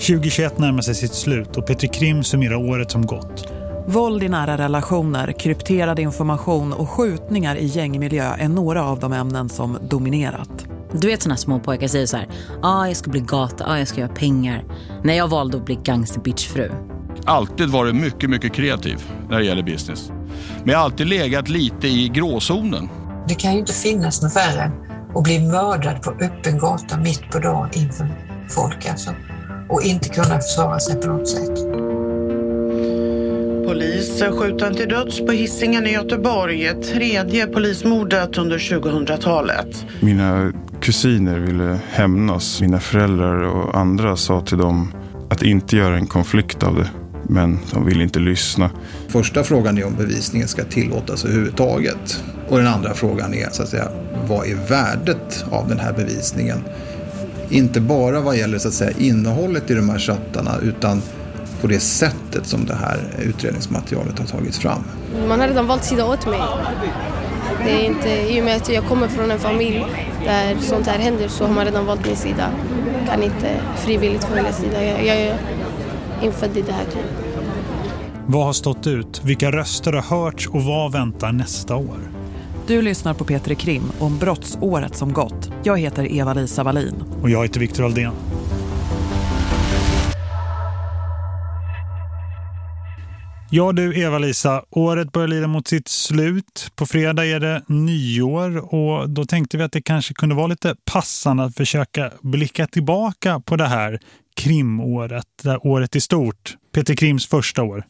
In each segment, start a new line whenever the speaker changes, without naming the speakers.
2021 närmar sig sitt slut och Petri Krim summerar året som gått.
Våld i nära relationer, krypterad information och skjutningar i gängmiljö är några av de ämnen som dominerat.
Du vet såna små pojkar säger så här, ah, jag ska bli gata, ah, jag ska göra pengar. När jag valde att bli gangster bitchfru.
Alltid varit mycket, mycket kreativ när det gäller business. Men jag har alltid legat lite i gråzonen.
Det kan ju inte finnas något värre att bli mördad på öppen gata mitt på dagen inför folk alltså. Och inte kunna försvara sig på något sätt.
Polis skjuten till döds på hissingen i Göteborg. Tredje polismordet under 2000-talet.
Mina kusiner ville hämnas. Mina föräldrar och andra sa till dem att inte göra en konflikt av det. Men de ville inte lyssna.
Första frågan är om bevisningen ska tillåtas överhuvudtaget. Och den andra frågan är så att säga, vad är värdet av den här bevisningen? Inte bara vad gäller så att säga, innehållet i de här chattarna utan på det sättet som det här utredningsmaterialet har tagits fram.
Man har redan valt sida åt mig. Det är inte, I och med att jag kommer från en familj där sånt här händer så har man redan valt min sida. Kan inte frivilligt välja sida. Jag, jag är infödd i det här typ.
Vad har stått ut? Vilka röster har hörts och vad väntar nästa år?
Du lyssnar på Peter Krim om brottsåret som gått. Jag heter Eva-Lisa Wallin.
Och jag heter Viktor Aldén. Ja du Eva-Lisa, året börjar lida mot sitt slut. På fredag är det nyår och då tänkte vi att det kanske kunde vara lite passande att försöka blicka tillbaka på det här krimåret, det här året i stort. Peter Krims första år.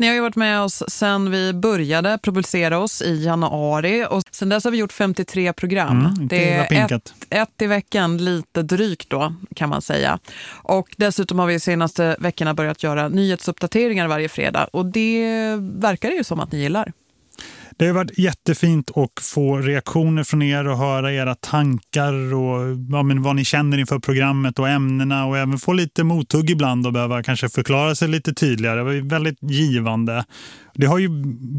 Ni har ju varit med oss sedan vi började publicera oss i januari och sedan dess har vi gjort 53 program.
Mm,
det är ett, ett i veckan, lite drygt då kan man säga. Och dessutom har vi de senaste veckorna börjat göra nyhetsuppdateringar varje fredag och det verkar ju som att ni gillar.
Det har varit jättefint att få reaktioner från er och höra era tankar och ja, men vad ni känner inför programmet och ämnena och även få lite mothugg ibland och behöva kanske förklara sig lite tydligare. Det var väldigt givande. Det har ju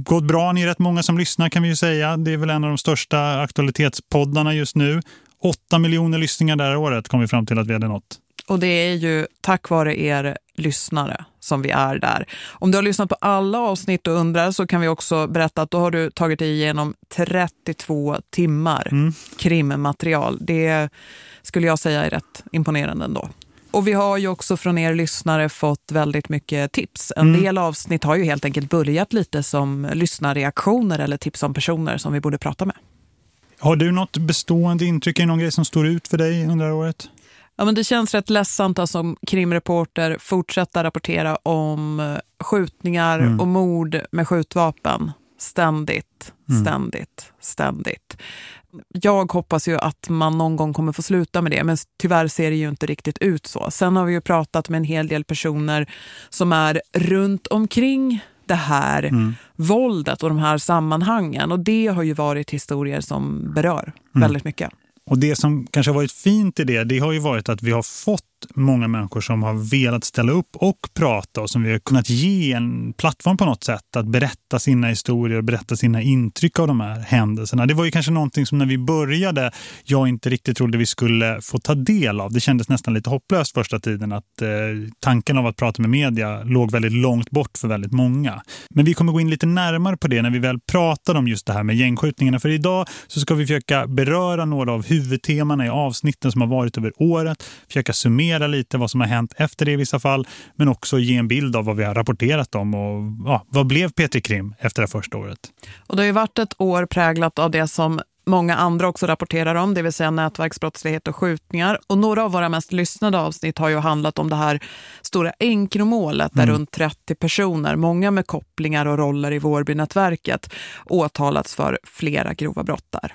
gått bra, ni är rätt många som lyssnar kan vi ju säga. Det är väl en av de största aktualitetspoddarna just nu. 8 miljoner lyssningar det här året kom vi fram till att vi hade nått.
Och det är ju tack vare er lyssnare som vi är där. Om du har lyssnat på alla avsnitt och undrar så kan vi också berätta att då har du tagit dig igenom 32 timmar mm. krimmaterial. Det skulle jag säga är rätt imponerande ändå. Och vi har ju också från er lyssnare fått väldigt mycket tips. En mm. del avsnitt har ju helt enkelt börjat lite som lyssnarreaktioner eller tips om personer som vi borde prata med.
Har du något bestående intryck, i någon grej som står ut för dig under året?
Ja, men det känns rätt ledsamt att som krimreporter fortsätta rapportera om eh, skjutningar mm. och mord med skjutvapen. Ständigt, mm. ständigt, ständigt. Jag hoppas ju att man någon gång kommer få sluta med det, men tyvärr ser det ju inte riktigt ut så. Sen har vi ju pratat med en hel del personer som är runt omkring det här mm. våldet och de här sammanhangen. Och det har ju varit historier som berör mm. väldigt mycket.
Och det som kanske har varit fint i det, det har ju varit att vi har fått många människor som har velat ställa upp och prata och som vi har kunnat ge en plattform på något sätt att berätta sina historier och berätta sina intryck av de här händelserna. Det var ju kanske någonting som när vi började jag inte riktigt trodde vi skulle få ta del av. Det kändes nästan lite hopplöst första tiden att eh, tanken av att prata med media låg väldigt långt bort för väldigt många. Men vi kommer gå in lite närmare på det när vi väl pratar om just det här med gängskjutningarna. För idag så ska vi försöka beröra några av huvudtemana i avsnitten som har varit över året, försöka summera summera lite vad som har hänt efter det i vissa fall men också ge en bild av vad vi har rapporterat om och ja, vad blev Petri Krim efter det första året.
Och det har ju varit ett år präglat av det som många andra också rapporterar om, det vill säga nätverksbrottslighet och skjutningar. Och några av våra mest lyssnade avsnitt har ju handlat om det här stora enkromålet där mm. runt 30 personer, många med kopplingar och roller i Vårbynätverket, åtalats för flera grova brott där.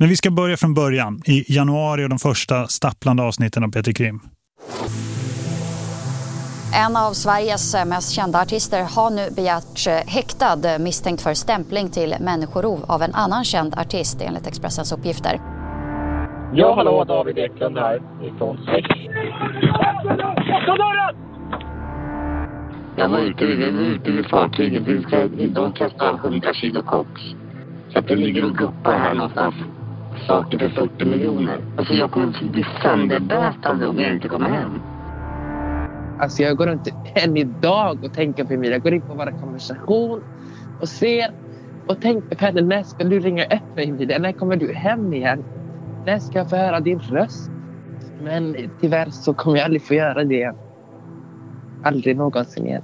Men vi ska börja från början, i januari och de första stapplande avsnitten av Petri Krim.
En av Sveriges mest kända artister har nu begärts häktad misstänkt för stämpling till människorov av en annan känd artist enligt Expressens uppgifter.
Ja, hallå, David Eklund här ifrån
Jag var ute, jag var ute vid fartyget. De kastade 100 kilo koks. Så att det ligger och guppar här någonstans. Saker för 40 miljoner. Alltså jag kommer bli sönderbötad om jag inte kommer hem.
Alltså jag går runt än idag och tänker på Emilia. Jag går in på vår konversation och ser och tänker på henne. När ska du ringa upp mig Emilia? När kommer du hem igen? När ska jag få höra din röst? Men tyvärr så kommer jag aldrig få göra det. Aldrig någonsin igen.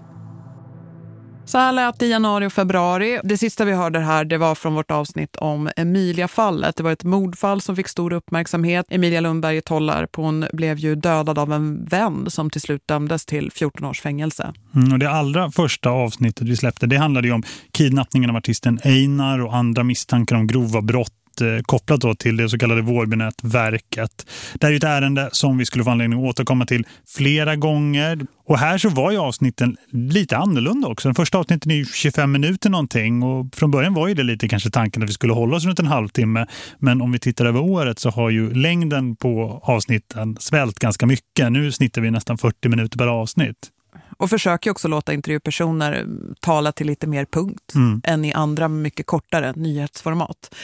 Så här lät det i januari och februari. Det sista vi hörde här det var från vårt avsnitt om Emilia-fallet. Det var ett mordfall som fick stor uppmärksamhet. Emilia Lundberg i Tollarp hon blev ju dödad av en vän som till slut dömdes till 14 års fängelse.
Mm, och det allra första avsnittet vi släppte det handlade ju om kidnappningen av artisten Einar och andra misstankar om grova brott Eh, kopplat då till det så kallade Vårbynätverket. Det här är ett ärende som vi skulle få anledning att återkomma till flera gånger. Och här så var ju avsnitten lite annorlunda också. Den första avsnitten är 25 minuter någonting och från början var ju det lite kanske tanken att vi skulle hålla oss runt en halvtimme. Men om vi tittar över året så har ju längden på avsnitten svällt ganska mycket. Nu snittar vi nästan 40 minuter per avsnitt.
Och försöker också låta intervjupersoner tala till lite mer punkt mm. än i andra mycket kortare nyhetsformat.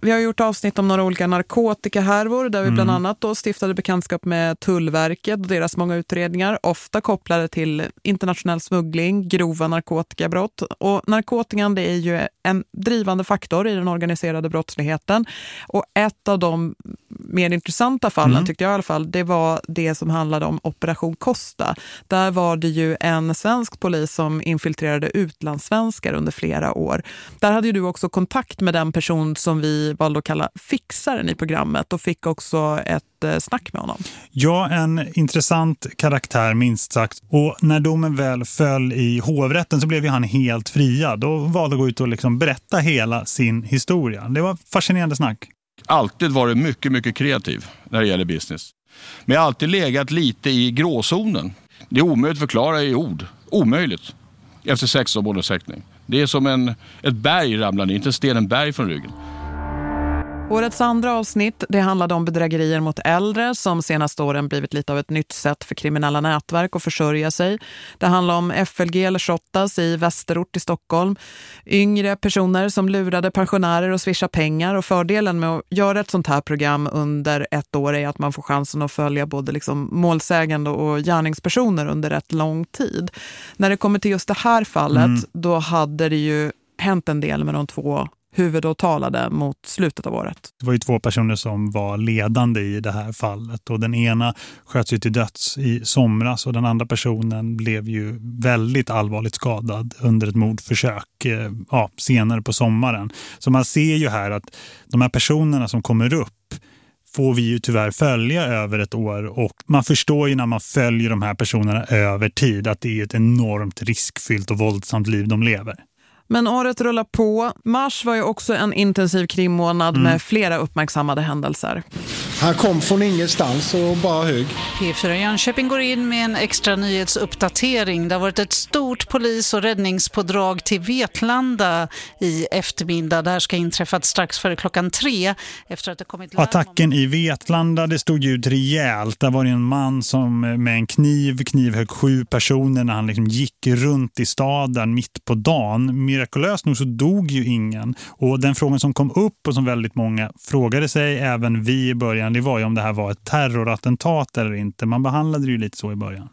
Vi har gjort avsnitt om några olika narkotikahärvor där vi mm. bland annat då stiftade bekantskap med Tullverket och deras många utredningar, ofta kopplade till internationell smuggling, grova narkotikabrott. Och narkotikan det är ju en drivande faktor i den organiserade brottsligheten. Och ett av de mer intressanta fallen mm. tyckte jag i alla fall, det var det som handlade om Operation Costa. Där var det ju en svensk polis som infiltrerade utlandssvenskar under flera år. Där hade ju du också kontakt med den person som vi valde att kalla fixaren i programmet och fick också ett eh, snack med honom.
Ja, en intressant karaktär minst sagt. Och när domen väl föll i hovrätten så blev ju han helt friad och valde att gå ut och liksom berätta hela sin historia. Det var fascinerande snack.
Alltid varit mycket, mycket kreativ när det gäller business. Men jag har alltid legat lite i gråzonen. Det är omöjligt att förklara i ord. Omöjligt. Efter sex år månadshäktning. Det är som en, ett berg ramlar ner, inte en sten, en berg från ryggen.
Årets andra avsnitt det handlade om bedrägerier mot äldre som senaste åren blivit lite av ett nytt sätt för kriminella nätverk att försörja sig. Det handlar om FLG eller Shottas i Västerort i Stockholm. Yngre personer som lurade pensionärer och swisha pengar och fördelen med att göra ett sånt här program under ett år är att man får chansen att följa både liksom målsägande och gärningspersoner under rätt lång tid. När det kommer till just det här fallet mm. då hade det ju hänt en del med de två huvudåtalade mot slutet av året.
Det var ju två personer som var ledande i det här fallet och den ena sköts ju till döds i somras och den andra personen blev ju väldigt allvarligt skadad under ett mordförsök eh, ja, senare på sommaren. Så man ser ju här att de här personerna som kommer upp får vi ju tyvärr följa över ett år och man förstår ju när man följer de här personerna över tid att det är ett enormt riskfyllt och våldsamt liv de lever.
Men året rullar på. Mars var ju också en intensiv krimmånad mm. med flera uppmärksammade händelser.
Han kom från ingenstans och bara hög.
P4 Jönköping går in med en extra nyhetsuppdatering. Det har varit ett stort polis- och räddningspådrag till Vetlanda i eftermiddag. Det här ska inträffat strax före klockan tre. Efter att det kommit
Attacken i Vetlanda, det stod ut rejält. Där var det en man som med en kniv knivhög sju personer när han liksom gick runt i staden mitt på dagen mirakulöst nog så dog ju ingen. Och den frågan som kom upp och som väldigt många frågade sig, även vi i början, det var ju om det här var ett terrorattentat eller inte. Man behandlade det ju lite så i början.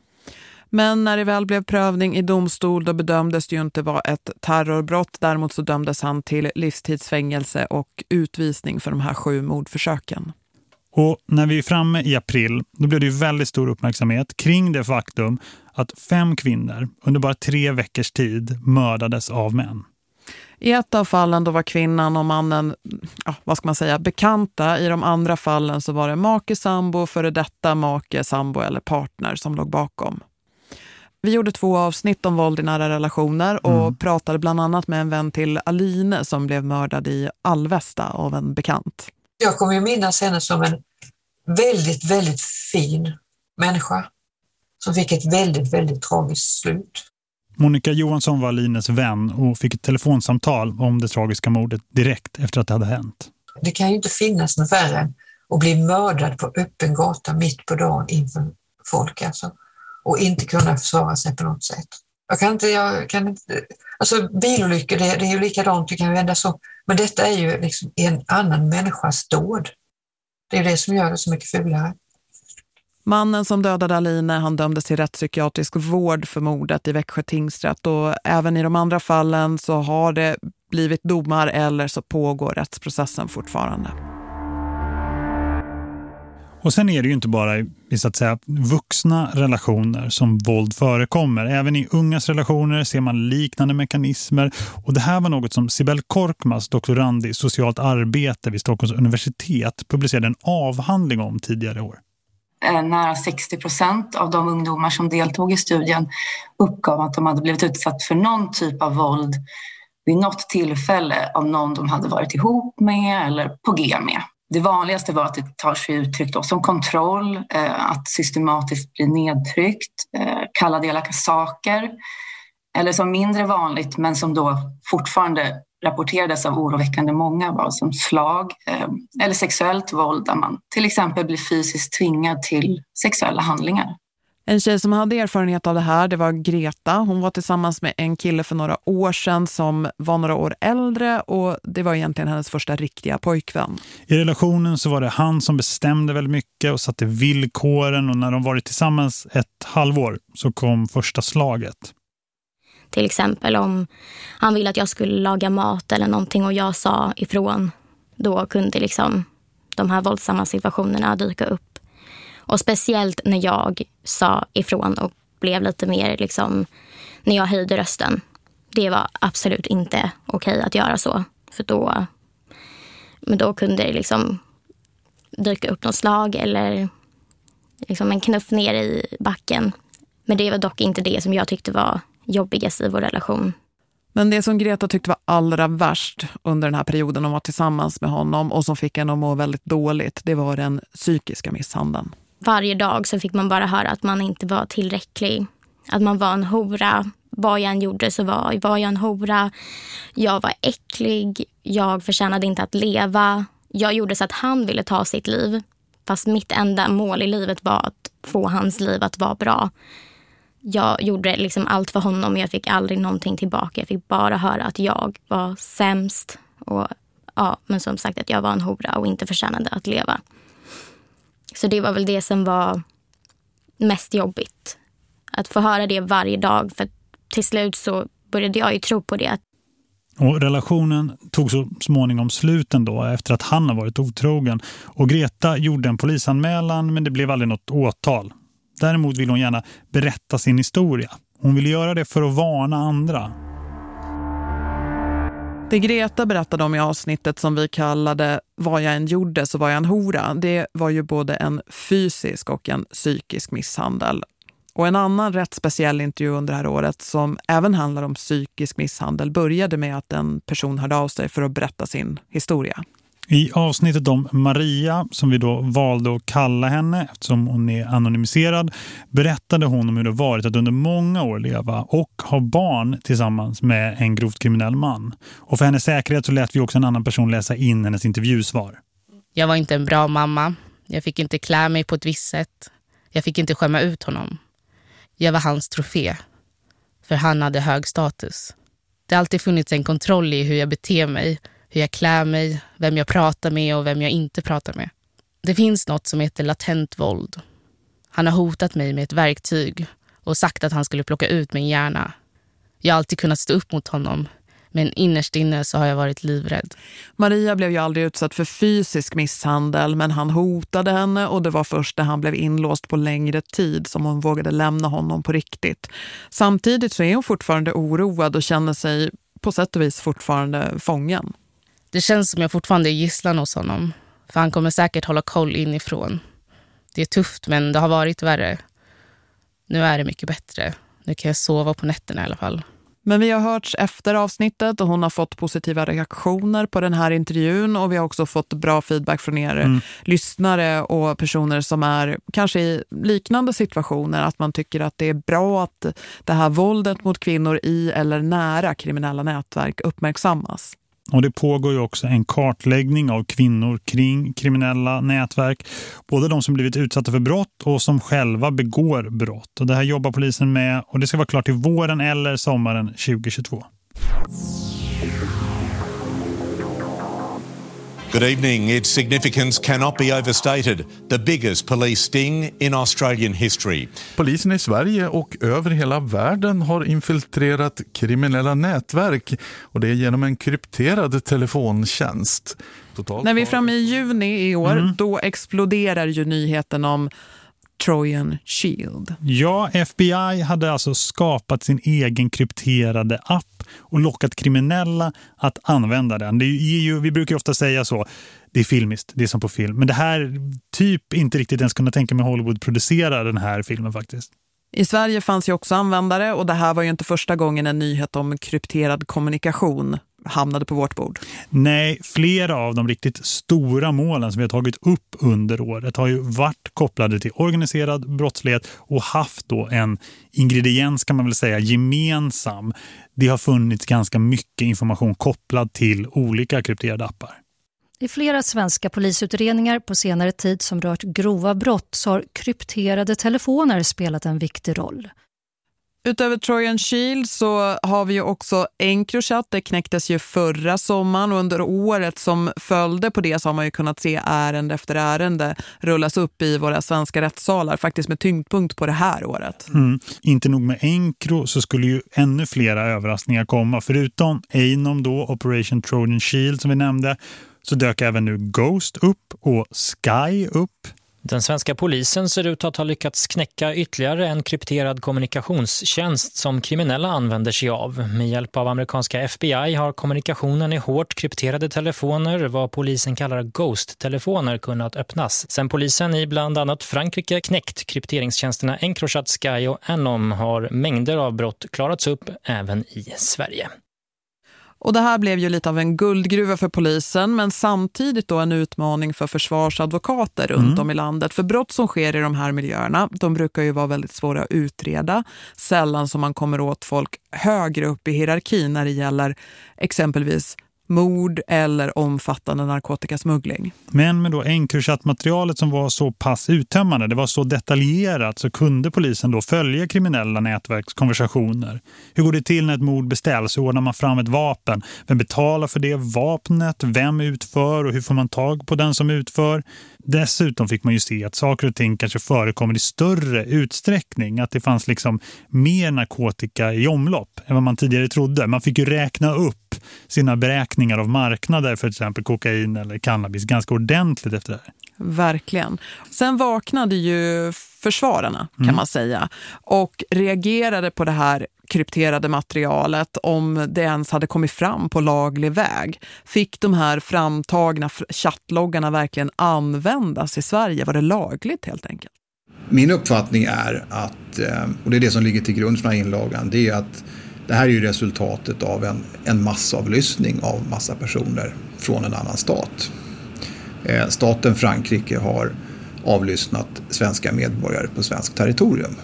Men när det väl blev prövning i domstol då bedömdes det ju inte vara ett terrorbrott. Däremot så dömdes han till livstidsfängelse och utvisning för de här sju mordförsöken.
Och när vi är framme i april då blev det väldigt stor uppmärksamhet kring det faktum att fem kvinnor under bara tre veckors tid mördades av män.
I ett av fallen då var kvinnan och mannen, ja, vad ska man säga, bekanta. I de andra fallen så var det make, sambo, före detta make, sambo eller partner som låg bakom. Vi gjorde två avsnitt om våld i nära relationer och mm. pratade bland annat med en vän till Aline som blev mördad i Alvesta av en bekant.
Jag kommer ju minnas henne som en väldigt, väldigt fin människa som fick ett väldigt, väldigt tragiskt slut.
Monica Johansson var Lines vän och fick ett telefonsamtal om det tragiska mordet direkt efter att det hade hänt.
Det kan ju inte finnas något värre än att bli mördad på öppen gata mitt på dagen inför folk alltså. Och inte kunna försvara sig på något sätt. Jag kan inte, jag kan inte, alltså bilolyckor det, det är ju likadant, det kan ju hända så. Men detta är ju liksom en annan människas dåd. Det är det som gör det så mycket fulare.
Mannen som dödade Aline han dömdes till rättspsykiatrisk vård för mordet i Växjö tingsrätt och även i de andra fallen så har det blivit domar eller så pågår rättsprocessen fortfarande.
Och sen är det ju inte bara i så att säga, vuxna relationer som våld förekommer. Även i ungas relationer ser man liknande mekanismer. Och det här var något som Sibel Korkmas, doktorand i socialt arbete vid Stockholms universitet, publicerade en avhandling om tidigare år.
Eh, nära 60 procent av de ungdomar som deltog i studien uppgav att de hade blivit utsatt för någon typ av våld vid något tillfälle av någon de hade varit ihop med eller på G med. Det vanligaste var att det tar sig uttryck då som kontroll, eh, att systematiskt bli nedtryckt, eh, elaka saker. Eller som mindre vanligt, men som då fortfarande rapporterades av oroväckande många var som slag eh, eller sexuellt våld där man till exempel blir fysiskt tvingad till sexuella handlingar.
En tjej som hade erfarenhet av det här, det var Greta. Hon var tillsammans med en kille för några år sedan som var några år äldre och det var egentligen hennes första riktiga pojkvän.
I relationen så var det han som bestämde väldigt mycket och satte villkoren och när de varit tillsammans ett halvår så kom första slaget.
Till exempel om han ville att jag skulle laga mat eller någonting och jag sa ifrån, då kunde liksom de här våldsamma situationerna dyka upp. Och speciellt när jag sa ifrån och blev lite mer liksom, när jag höjde rösten. Det var absolut inte okej att göra så. För då, men då kunde det liksom dyka upp något slag eller liksom en knuff ner i backen. Men det var dock inte det som jag tyckte var jobbigast i vår relation.
Men det som Greta tyckte var allra värst under den här perioden hon var tillsammans med honom och som fick henne att må väldigt dåligt, det var den psykiska misshandeln
varje dag så fick man bara höra att man inte var tillräcklig. Att man var en hora. Vad jag än gjorde så var, var jag en hora. Jag var äcklig. Jag förtjänade inte att leva. Jag gjorde så att han ville ta sitt liv. Fast mitt enda mål i livet var att få hans liv att vara bra. Jag gjorde liksom allt för honom och jag fick aldrig någonting tillbaka. Jag fick bara höra att jag var sämst. Och, ja, men som sagt att jag var en hora och inte förtjänade att leva. Så det var väl det som var mest jobbigt. Att få höra det varje dag. För till slut så började jag ju tro på det.
Och relationen tog så småningom slut då efter att han har varit otrogen. Och Greta gjorde en polisanmälan men det blev aldrig något åtal. Däremot vill hon gärna berätta sin historia. Hon vill göra det för att varna andra.
Det Greta berättade om i avsnittet som vi kallade Vad jag än gjorde så var jag en hora. Det var ju både en fysisk och en psykisk misshandel. Och en annan rätt speciell intervju under det här året som även handlar om psykisk misshandel började med att en person hörde av sig för att berätta sin historia.
I avsnittet om Maria, som vi då valde att kalla henne eftersom hon är anonymiserad, berättade hon om hur det varit att under många år leva och ha barn tillsammans med en grovt kriminell man. Och för hennes säkerhet så lät vi också en annan person läsa in hennes intervjusvar.
Jag var inte en bra mamma. Jag fick inte klä mig på ett visst sätt. Jag fick inte skämma ut honom. Jag var hans trofé. För han hade hög status. Det har alltid funnits en kontroll i hur jag beter mig- hur jag klär mig, vem jag pratar med och vem jag inte pratar med. Det finns något som heter latent våld. Han har hotat mig med ett verktyg och sagt att han skulle plocka ut min hjärna. Jag har alltid kunnat stå upp mot honom, men innerst inne så har jag varit livrädd.
Maria blev ju aldrig utsatt för fysisk misshandel men han hotade henne och det var först när han blev inlåst på längre tid som hon vågade lämna honom på riktigt. Samtidigt så är hon fortfarande oroad och känner sig på sätt och vis fortfarande fången.
Det känns som jag fortfarande är gisslan hos honom. För han kommer säkert hålla koll inifrån. Det är tufft men det har varit värre. Nu är det mycket bättre. Nu kan jag sova på nätterna i alla fall.
Men vi har hörts efter avsnittet och hon har fått positiva reaktioner på den här intervjun och vi har också fått bra feedback från er mm. lyssnare och personer som är kanske i liknande situationer att man tycker att det är bra att det här våldet mot kvinnor i eller nära kriminella nätverk uppmärksammas.
Och det pågår ju också en kartläggning av kvinnor kring kriminella nätverk. Både de som blivit utsatta för brott och som själva begår brott. Och det här jobbar polisen med och det ska vara klart till våren eller sommaren 2022.
Good evening. Its significance cannot be overstated. The biggest police sting in Australian history.
Polisen i Sverige och över hela världen har infiltrerat kriminella nätverk och det är genom en krypterad telefontjänst.
Totalt När vi är framme i juni i år, mm. då exploderar ju nyheten om Trojan Shield.
Ja, FBI hade alltså skapat sin egen krypterade app och lockat kriminella att använda den. Det är ju, vi brukar ofta säga så, det är filmiskt, det är som på film. Men det här typ inte riktigt ens kunna tänka mig Hollywood producera den här filmen faktiskt.
I Sverige fanns ju också användare och det här var ju inte första gången en nyhet om krypterad kommunikation hamnade på vårt bord.
Nej, flera av de riktigt stora målen som vi har tagit upp under året har ju varit kopplade till organiserad brottslighet och haft då en ingrediens kan man väl säga gemensam. Det har funnits ganska mycket information kopplad till olika krypterade appar.
I flera svenska polisutredningar på senare tid som rört grova brott så har krypterade telefoner spelat en viktig roll.
Utöver Trojan Shield så har vi ju också Encrochat. Det knäcktes ju förra sommaren och under året som följde på det så har man ju kunnat se ärende efter ärende rullas upp i våra svenska rättssalar. Faktiskt med tyngdpunkt på det här året.
Mm. Inte nog med Encro så skulle ju ännu flera överraskningar komma. Förutom Einom då, Operation Trojan Shield som vi nämnde så dök även nu Ghost upp och Sky upp.
Den svenska polisen ser ut att ha lyckats knäcka ytterligare en krypterad kommunikationstjänst som kriminella använder sig av. Med hjälp av amerikanska FBI har kommunikationen i hårt krypterade telefoner, vad polisen kallar Ghost-telefoner, kunnat öppnas. Sen polisen i bland annat Frankrike knäckt krypteringstjänsterna Encrochat Sky och Anom har mängder av brott klarats upp även i Sverige.
Och det här blev ju lite av en guldgruva för polisen men samtidigt då en utmaning för försvarsadvokater runt mm. om i landet. För brott som sker i de här miljöerna, de brukar ju vara väldigt svåra att utreda. Sällan som man kommer åt folk högre upp i hierarkin när det gäller exempelvis mord eller omfattande narkotikasmuggling.
Men med då Encrochat-materialet som var så pass uttömmande, det var så detaljerat så kunde polisen då följa kriminella nätverkskonversationer. Hur går det till när ett mord beställs? Hur ordnar man fram ett vapen? Vem betalar för det vapnet? Vem utför och hur får man tag på den som utför? Dessutom fick man ju se att saker och ting kanske förekommer i större utsträckning. Att det fanns liksom mer narkotika i omlopp än vad man tidigare trodde. Man fick ju räkna upp sina beräkningar av marknader för till exempel kokain eller cannabis ganska ordentligt efter det här.
Verkligen. Sen vaknade ju försvararna kan mm. man säga och reagerade på det här krypterade materialet om det ens hade kommit fram på laglig väg. Fick de här framtagna chattloggarna verkligen användas i Sverige? Var det lagligt helt enkelt?
Min uppfattning är att, eh, och det är det som ligger till grund för den här inlagan, det är att det här är ju resultatet av en, en massavlyssning av massa personer från en annan stat. Eh, staten Frankrike har avlyssnat svenska medborgare på svenskt territorium.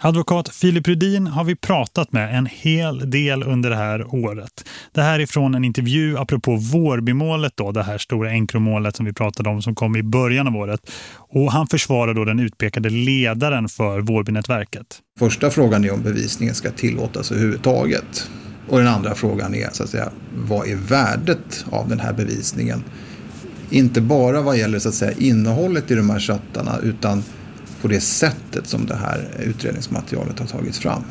Advokat Filip Rudin har vi pratat med en hel del under det här året. Det här är från en intervju apropå Vårbymålet då, det här stora enkromålet som vi pratade om som kom i början av året. Och han försvarar då den utpekade ledaren för Vårbynätverket.
Första frågan är om bevisningen ska tillåtas överhuvudtaget. Och den andra frågan är så att säga, vad är värdet av den här bevisningen? Inte bara vad gäller så att säga, innehållet i de här chattarna utan på det sättet som det här utredningsmaterialet har tagits fram.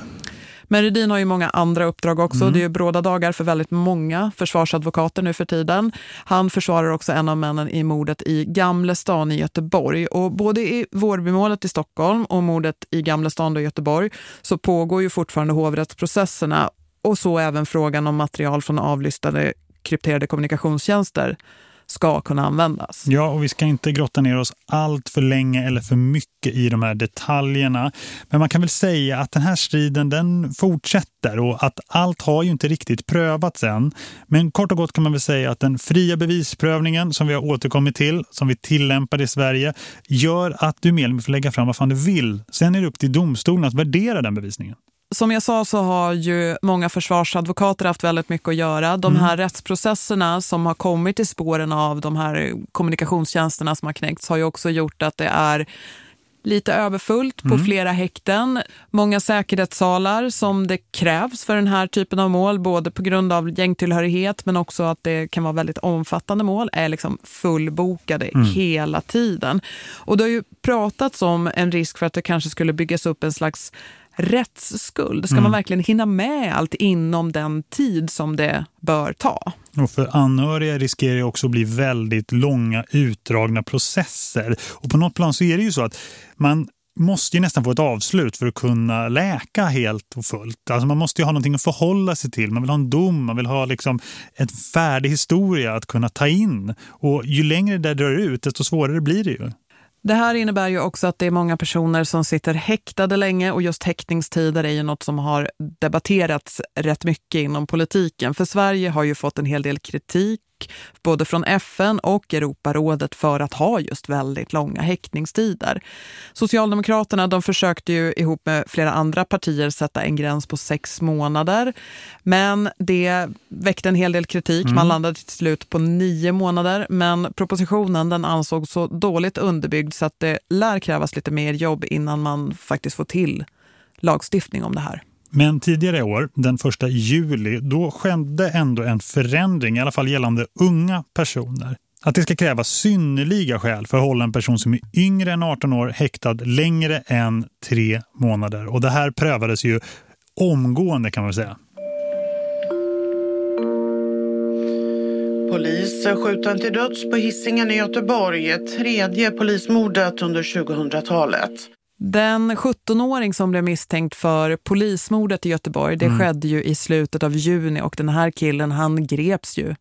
Men Rydin har ju många andra uppdrag också. Mm. Det är ju bråda dagar för väldigt många försvarsadvokater nu för tiden. Han försvarar också en av männen i mordet i Gamlestan i Göteborg. Och både i Vårbymålet i Stockholm och mordet i Gamlestan i Göteborg så pågår ju fortfarande hovrättsprocesserna och så även frågan om material från avlyssnade krypterade kommunikationstjänster ska kunna användas.
Ja, och vi ska inte grotta ner oss allt för länge eller för mycket i de här detaljerna. Men man kan väl säga att den här striden den fortsätter och att allt har ju inte riktigt prövats än. Men kort och gott kan man väl säga att den fria bevisprövningen som vi har återkommit till, som vi tillämpar i Sverige, gör att du mer får lägga fram vad fan du vill. Sen är det upp till domstolen att värdera den bevisningen
som jag sa så har ju många försvarsadvokater haft väldigt mycket att göra. De här mm. rättsprocesserna som har kommit i spåren av de här kommunikationstjänsterna som har knäckts har ju också gjort att det är lite överfullt på
Mm.
flera häkten. Många säkerhetssalar som det krävs för den här typen av mål, både på grund av gängtillhörighet men också att det kan vara väldigt omfattande mål, är liksom fullbokade
Mm.
hela tiden. Och det har ju pratats om en risk för att det kanske skulle byggas upp en slags rättsskuld. Ska
Mm.
man verkligen hinna med allt inom den tid som det bör ta?
Och för anhöriga riskerar det också att bli väldigt långa, utdragna processer. Och på något plan så är det ju så att man måste ju nästan få ett avslut för att kunna läka helt och fullt. Alltså man måste ju ha någonting att förhålla sig till. Man vill ha en dom, man vill ha liksom en färdig historia att kunna ta in. Och ju längre det drar ut, desto svårare blir det ju.
Det här innebär ju också att det är många personer som sitter häktade länge och just häktningstider är ju något som har debatterats rätt mycket inom politiken. För Sverige har ju fått en hel del kritik både från FN och Europarådet för att ha just väldigt långa häktningstider. Socialdemokraterna de försökte ju ihop med flera andra partier sätta en gräns på sex månader. Men det väckte en hel del kritik.
Mm.
Man landade till slut på nio månader. Men propositionen den ansågs så dåligt underbyggd så att det lär krävas lite mer jobb innan man faktiskt får till lagstiftning om det här.
Men tidigare i år, den första juli, då skedde ändå en förändring, i alla fall gällande unga personer. Att det ska krävas synnerliga skäl för att hålla en person som är yngre än 18 år häktad längre än tre månader. Och det här prövades ju omgående kan man säga.
Polis skjuten till döds på Hisingen i Göteborg. Tredje polismordet under 2000-talet.
Den 17-åring som blev misstänkt för polismordet i Göteborg, det
Mm.
skedde ju i slutet av juni och den här killen han greps ju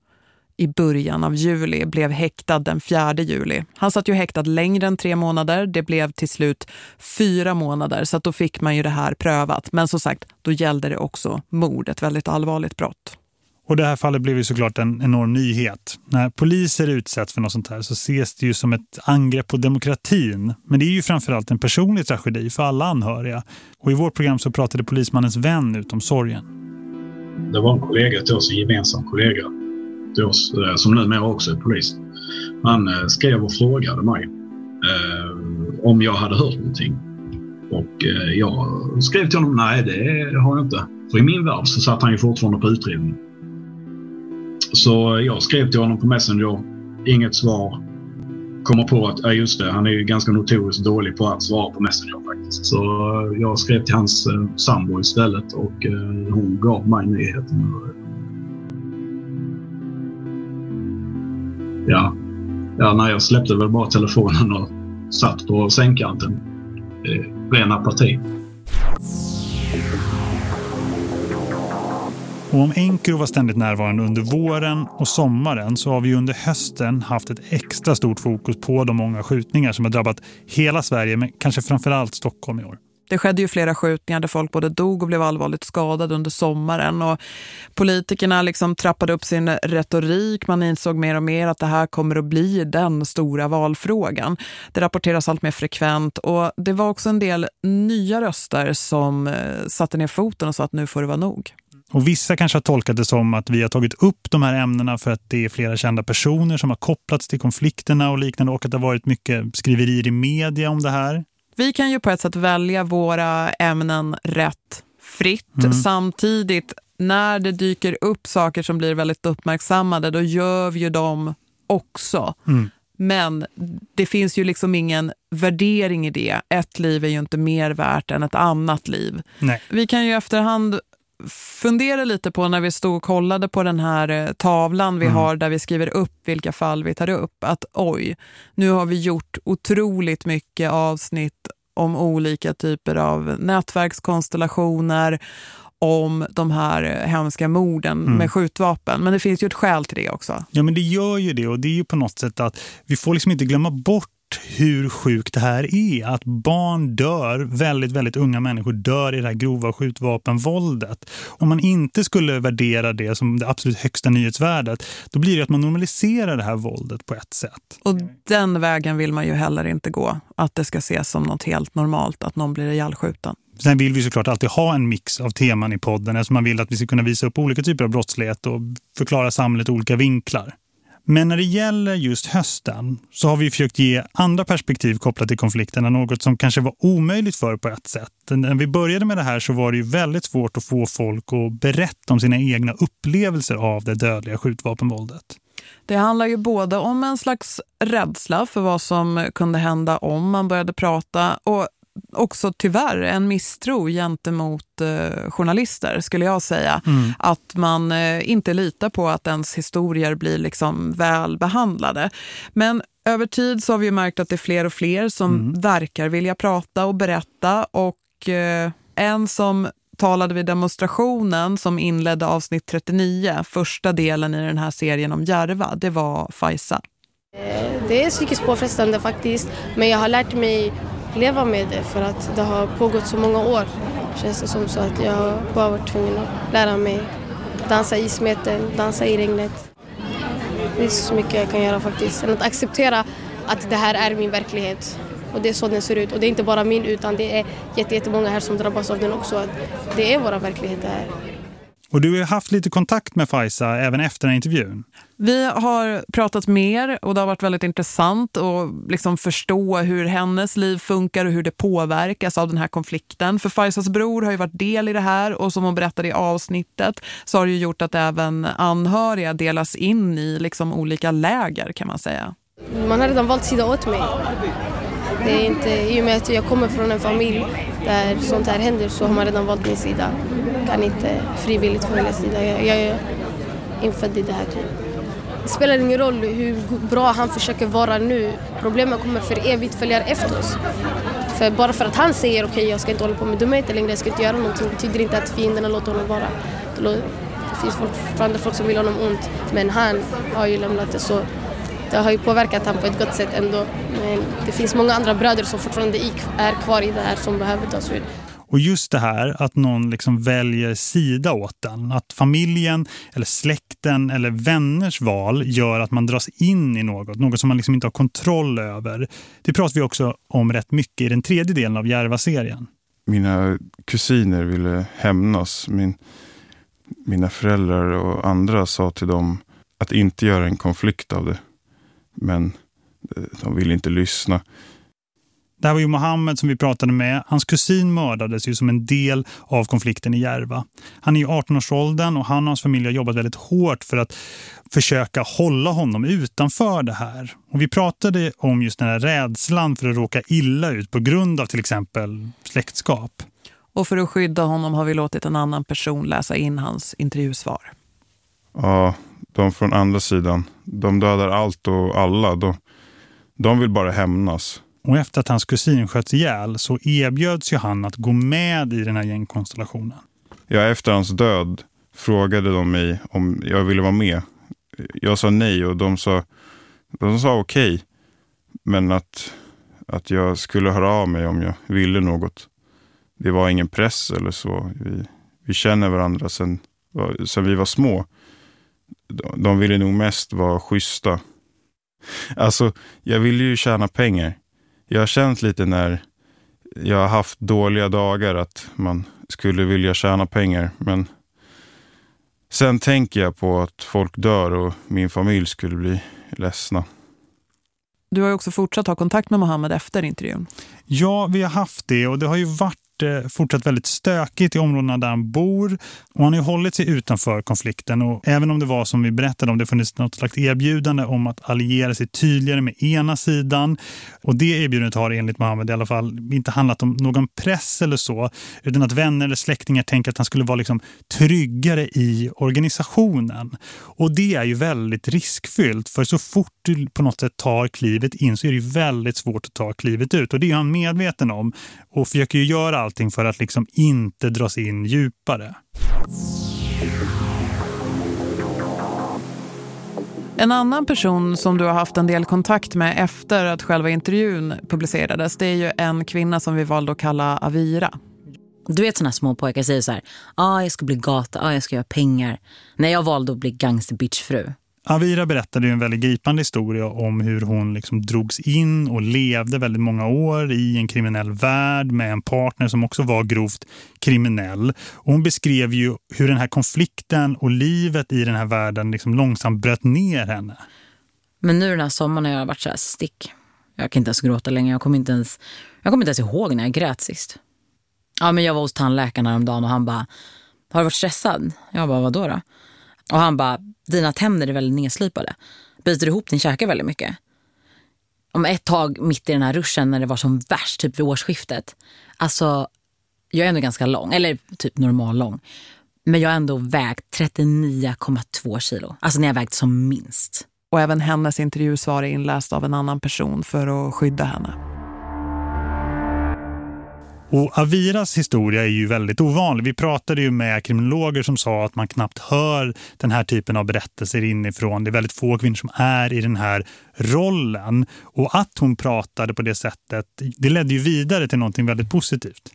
i början av juli, blev häktad den 4 juli. Han satt ju häktad längre än tre månader, det blev till slut fyra månader så att då fick man ju det här prövat. Men som sagt, då gällde det också mord, ett väldigt allvarligt brott.
Och det här fallet blev ju såklart en enorm nyhet. När poliser utsätts för något sånt här så ses det ju som ett angrepp på demokratin. Men det är ju framförallt en personlig tragedi för alla anhöriga. Och i vårt program så pratade polismannens vän ut om sorgen.
Det var en kollega till oss, en gemensam kollega till oss, eh, som numera också är polis. Han eh, skrev och frågade mig eh, om jag hade hört någonting. Och eh, jag skrev till honom, nej det har jag inte. För i min värld så satt han ju fortfarande på utredning. Så jag skrev till honom på Messenger, inget svar. Kommer på att, ja just det, han är ju ganska notoriskt dålig på att svara på Messenger faktiskt. Så jag skrev till hans eh, sambo istället och eh, hon gav mig nyheten. Ja, ja nej, jag släppte väl bara telefonen och satt på sängkanten. Eh, ren apati.
Och om Enkro var ständigt närvarande under våren och sommaren så har vi under hösten haft ett extra stort fokus på de många skjutningar som har drabbat hela Sverige men kanske framförallt Stockholm i år.
Det skedde ju flera skjutningar där folk både dog och blev allvarligt skadade under sommaren. Och politikerna liksom trappade upp sin retorik. Man insåg mer och mer att det här kommer att bli den stora valfrågan. Det rapporteras allt mer frekvent och det var också en del nya röster som eh, satte ner foten och sa att nu får det vara nog.
Och vissa kanske har tolkat det som att vi har tagit upp de här ämnena för att det är flera kända personer som har kopplats till konflikterna och liknande och att det har varit mycket skriverier i media om det här.
Vi kan ju på ett sätt välja våra ämnen rätt fritt.
Mm.
Samtidigt, när det dyker upp saker som blir väldigt uppmärksammade, då gör vi ju dem också.
Mm.
Men det finns ju liksom ingen värdering i det. Ett liv är ju inte mer värt än ett annat liv.
Nej.
Vi kan ju efterhand fundera lite på när vi stod och kollade på den här eh, tavlan vi
Mm.
har där vi skriver upp vilka fall vi tar upp. Att oj, nu har vi gjort otroligt mycket avsnitt om olika typer av nätverkskonstellationer, om de här eh, hemska morden
Mm.
med skjutvapen. Men det finns ju ett skäl till det också.
Ja men det gör ju det och det är ju på något sätt att vi får liksom inte glömma bort hur sjukt det här är. Att barn dör, väldigt, väldigt unga människor dör i det här grova skjutvapenvåldet. Om man inte skulle värdera det som det absolut högsta nyhetsvärdet, då blir det att man normaliserar det här våldet på ett sätt.
Och den vägen vill man ju heller inte gå. Att det ska ses som något helt normalt att någon blir ihjälskjuten.
Sen vill vi såklart alltid ha en mix av teman i podden eftersom man vill att vi ska kunna visa upp olika typer av brottslighet och förklara samhället olika vinklar. Men när det gäller just hösten så har vi försökt ge andra perspektiv kopplat till konflikterna, något som kanske var omöjligt för på ett sätt. När vi började med det här så var det ju väldigt svårt att få folk att berätta om sina egna upplevelser av det dödliga skjutvapenvåldet.
Det handlar ju både om en slags rädsla för vad som kunde hända om man började prata och också tyvärr en misstro gentemot eh, journalister skulle jag säga. Mm. Att man eh, inte litar på att ens historier blir liksom väl behandlade. Men över tid så har vi märkt att det är fler och fler som mm. verkar vilja prata och berätta och eh, en som talade vid demonstrationen som inledde avsnitt 39, första delen i den här serien om Järva, det var Faisa.
Eh, det är psykiskt påfrestande faktiskt, men jag har lärt mig leva med det för att det har pågått så många år. Känns det som så att jag har bara varit tvungen att lära mig dansa i smeten, dansa i regnet. Det är så mycket jag kan göra faktiskt. Än att acceptera att det här är min verklighet och det är så den ser ut. Och det är inte bara min utan det är jättemånga här som drabbas av den också. Att det är våra verkligheter här.
Och du har haft lite kontakt med Faisa även efter den här intervjun.
Vi har pratat mer och det har varit väldigt intressant att liksom förstå hur hennes liv funkar och hur det påverkas av den här konflikten. För Faisas bror har ju varit del i det här och som hon berättade i avsnittet så har det ju gjort att även anhöriga delas in i liksom olika läger kan man säga.
Man har redan valt sida åt mig. Det är inte, I och med att jag kommer från en familj där sånt här händer så har man redan valt min sida. Kan inte frivilligt välja sida. Jag, jag är infödd i det här typ. Det spelar ingen roll hur bra han försöker vara nu. Problemet kommer för evigt följa efter oss. För bara för att han säger okej okay, jag ska inte hålla på med dumheter längre, jag ska inte göra någonting betyder inte att fienderna låter honom vara. Det finns fortfarande folk som vill honom ont men han har ju lämnat det så det har ju påverkat honom på ett gott sätt ändå. Men det finns många andra bröder som fortfarande är kvar i det här som behöver tas ut.
Och just det här att någon liksom väljer sida åt den. Att familjen eller släkten eller vänners val gör att man dras in i något. Något som man liksom inte har kontroll över. Det pratar vi också om rätt mycket i den tredje delen av Järva-serien.
Mina kusiner ville hämnas. Min, mina föräldrar och andra sa till dem att inte göra en konflikt av det. Men eh, de ville inte lyssna.
Det här var ju Mohammed som vi pratade med. Hans kusin mördades ju som en del av konflikten i Järva. Han är ju 18-årsåldern och han och hans familj har jobbat väldigt hårt för att försöka hålla honom utanför det här. Och vi pratade om just den här rädslan för att råka illa ut på grund av till exempel släktskap.
Och för att skydda honom har vi låtit en annan person läsa in hans intervjusvar.
Ja, de från andra sidan. De dödar allt och alla. De, de vill bara hämnas.
Och efter att hans kusin sköts ihjäl så erbjöds ju han att gå med i den här gängkonstellationen.
Ja, efter hans död frågade de mig om jag ville vara med. Jag sa nej och de sa, de sa okej. Okay, men att, att jag skulle höra av mig om jag ville något. Det var ingen press eller så. Vi, vi känner varandra sedan, sedan vi var små. De ville nog mest vara schyssta. Alltså, jag ville ju tjäna pengar jag har känt lite när jag har haft dåliga dagar att man skulle vilja tjäna pengar. Men sen tänker jag på att folk dör och min familj skulle bli ledsna.
Du har också fortsatt ha kontakt med Mohammed efter intervjun.
Ja, vi har haft det och det har ju varit Eh, fortsatt väldigt stökigt i områdena där han bor. Och han har ju hållit sig utanför konflikten och även om det var som vi berättade om det funnits något slags erbjudande om att alliera sig tydligare med ena sidan. Och det erbjudandet har enligt Mohammed i alla fall inte handlat om någon press eller så utan att vänner eller släktingar tänker att han skulle vara liksom tryggare i organisationen. Och det är ju väldigt riskfyllt för så fort du på något sätt tar klivet in så är det ju väldigt svårt att ta klivet ut. Och det är han medveten om och försöker ju göra allting för att liksom inte dras in djupare.
En annan person som du har haft en del kontakt med efter att själva intervjun publicerades det är ju en kvinna som vi valde att kalla Avira.
Du vet sådana små pojkar säger så här, ah, jag ska bli gata, ah, jag ska göra pengar. När jag valde att bli gangster bitchfru.
Avira berättade en väldigt gripande historia om hur hon liksom drogs in och levde väldigt många år i en kriminell värld med en partner som också var grovt kriminell. Och hon beskrev ju hur den här konflikten och livet i den här världen liksom långsamt bröt ner henne.
Men nu den här sommaren har jag varit så här stick. Jag kan inte ens gråta längre. Jag kommer inte ens, jag kommer inte ens ihåg när jag grät sist. Ja, men jag var hos tandläkaren häromdagen och han bara, har du varit stressad? Jag bara, vadå då? Och han bara, dina tänder är väldigt nedslipade. Biter du ihop din käke väldigt mycket? Om ett tag mitt i den här ruschen när det var som värst, typ vid årsskiftet. Alltså, jag är ändå ganska lång, eller typ normal lång. Men jag har ändå vägt 39,2 kilo. Alltså när jag vägt som minst.
Och även hennes intervjusvar är inläst av en annan person för att skydda henne.
Och Aviras historia är ju väldigt ovanlig. Vi pratade ju med kriminologer som sa att man knappt hör den här typen av berättelser inifrån. Det är väldigt få kvinnor som är i den här rollen. Och att hon pratade på det sättet, det ledde ju vidare till någonting väldigt positivt.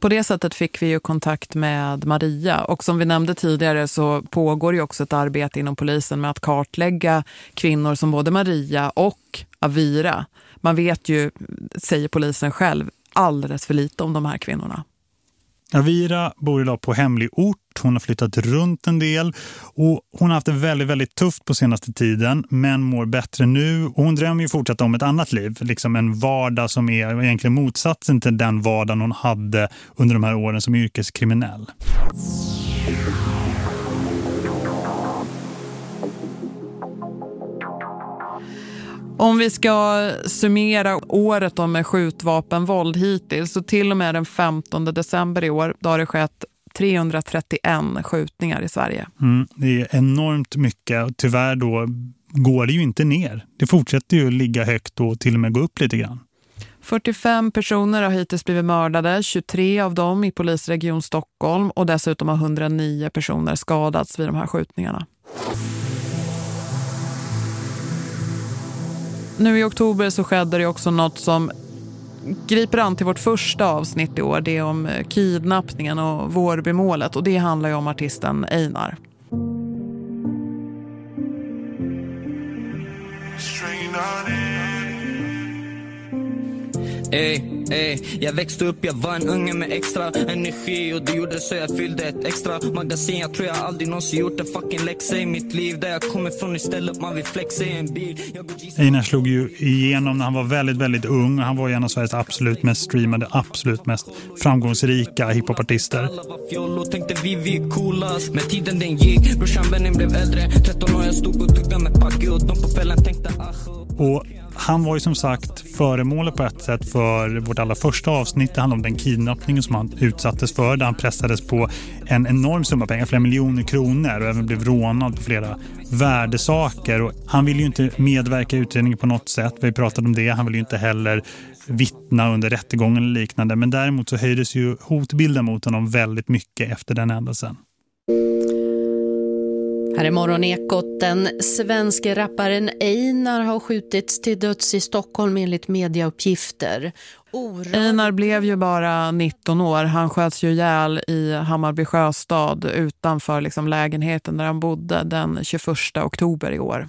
På det sättet fick vi ju kontakt med Maria och som vi nämnde tidigare så pågår ju också ett arbete inom polisen med att kartlägga kvinnor som både Maria och Avira. Man vet ju, säger polisen själv, alldeles för lite om de här kvinnorna.
Avira bor idag på hemlig ort. Hon har flyttat runt en del och hon har haft det väldigt, väldigt tufft på senaste tiden men mår bättre nu. Och hon drömmer ju fortsatt om ett annat liv, liksom en vardag som är egentligen motsatsen till den vardagen hon hade under de här åren som yrkeskriminell.
Om vi ska summera året då med skjutvapenvåld hittills så till och med den 15 december i år då har det skett 331 skjutningar i Sverige.
Mm, det är enormt mycket tyvärr då går det ju inte ner. Det fortsätter ju ligga högt och till och med gå upp lite grann.
45 personer har hittills blivit mördade, 23 av dem i polisregion Stockholm och dessutom har 109 personer skadats vid de här skjutningarna. Nu i oktober så skedde det också något som griper an till vårt första avsnitt i år. Det är om eh, kidnappningen och Vårbymålet och det handlar ju om artisten Einar.
Ey, ey, jag växte upp, jag var en unge med extra energi och det gjorde så jag fyllde ett extra magasin. Jag tror jag aldrig någonsin gjort en fucking läxa i mitt liv. Där jag kommer från istället, man vill flexa i en bil.
Einar slog ju igenom när han var väldigt, väldigt ung. Han var en av Sveriges absolut mest streamade, absolut mest framgångsrika hiphopartister.
Tänkte vi, vi är coolast. Men tiden den gick, brorsan blev äldre. 13 år jag stod och tuggade med Packe och de på kvällen tänkte ah.
Och han var ju som sagt föremålet på ett sätt för vårt allra första avsnitt. Det handlar om den kidnappningen som han utsattes för. Där han pressades på en enorm summa pengar, flera miljoner kronor och även blev rånad på flera värdesaker. Och han ville ju inte medverka i utredningen på något sätt. Vi pratade om det. Han ville ju inte heller vittna under rättegången eller liknande. Men däremot så höjdes ju hotbilden mot honom väldigt mycket efter den händelsen.
Här är Morgonekot. Den svenska rapparen Einar har skjutits till döds i Stockholm enligt mediauppgifter.
Orad... Einar blev ju bara 19 år. Han sköts ju ihjäl i Hammarby sjöstad utanför liksom lägenheten där han bodde den 21 oktober i år.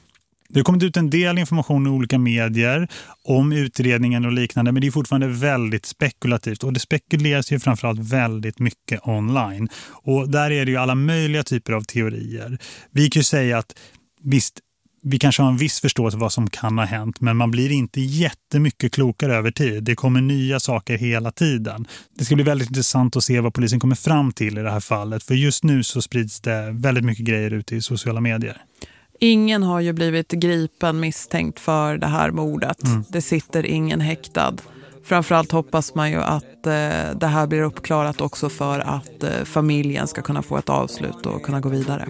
Det har kommit ut en del information i olika medier om utredningen och liknande men det är fortfarande väldigt spekulativt och det spekuleras ju framförallt väldigt mycket online. Och där är det ju alla möjliga typer av teorier. Vi kan ju säga att visst, vi kanske har en viss förståelse vad som kan ha hänt men man blir inte jättemycket klokare över tid. Det kommer nya saker hela tiden. Det ska bli väldigt intressant att se vad polisen kommer fram till i det här fallet för just nu så sprids det väldigt mycket grejer ute i sociala medier.
Ingen har ju blivit gripen misstänkt för det här mordet. Mm. Det sitter ingen häktad. Framförallt hoppas man ju att eh, det här blir uppklarat också för att eh, familjen ska kunna få ett avslut och kunna gå vidare.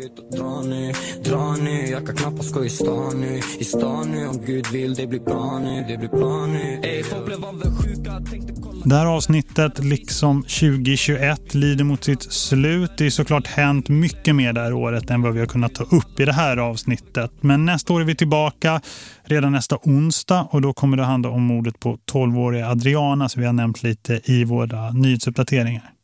Det det
här avsnittet, liksom 2021, lider mot sitt slut. Det är såklart hänt mycket mer det här året än vad vi har kunnat ta upp i det här avsnittet. Men nästa år är vi tillbaka redan nästa onsdag och då kommer det handla om mordet på 12-åriga Adriana som vi har nämnt lite i våra nyhetsuppdateringar.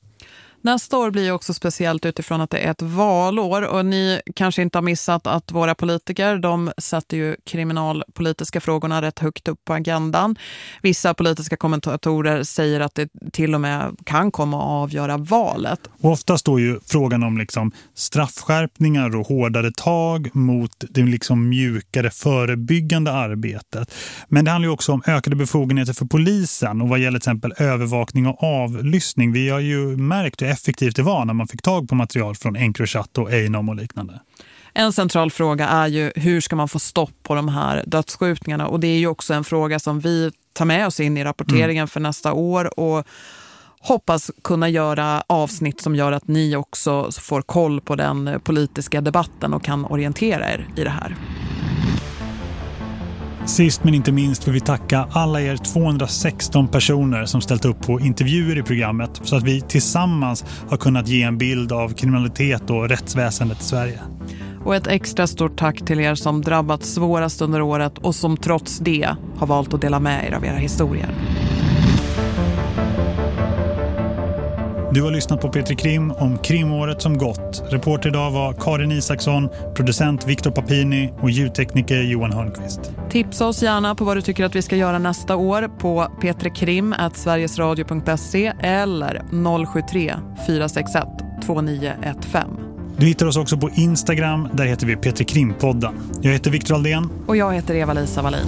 Nästa år blir också speciellt utifrån att det är ett valår och ni kanske inte har missat att våra politiker de sätter ju kriminalpolitiska frågorna rätt högt upp på agendan. Vissa politiska kommentatorer säger att det till och med kan komma att avgöra valet.
Och ofta står ju frågan om liksom straffskärpningar och hårdare tag mot det liksom mjukare förebyggande arbetet. Men det handlar ju också om ökade befogenheter för polisen och vad gäller till exempel övervakning och avlyssning. Vi har ju märkt effektivt det var när man fick tag på material från Encrochat och Einom och liknande.
En central fråga är ju hur ska man få stopp på de här dödsskjutningarna och det är ju också en fråga som vi tar med oss in i rapporteringen mm. för nästa år och hoppas kunna göra avsnitt som gör att ni också får koll på den politiska debatten och kan orientera er i det här.
Sist men inte minst vill vi tacka alla er 216 personer som ställt upp på intervjuer i programmet så att vi tillsammans har kunnat ge en bild av kriminalitet och rättsväsendet i Sverige.
Och ett extra stort tack till er som drabbats svårast under året och som trots det har valt att dela med er av era historier.
Du har lyssnat på Petri Krim om krimåret som gått. Reporter idag var Karin Isaksson, producent Viktor Papini och ljudtekniker Johan Hörnqvist.
Tipsa oss gärna på vad du tycker att vi ska göra nästa år på petrekrim.sverigesradio.se eller 073 461 2915.
Du hittar oss också på Instagram, där heter vi Petri Krimpodden. Jag heter Viktor Aldén.
Och jag heter Eva-Lisa Wallin.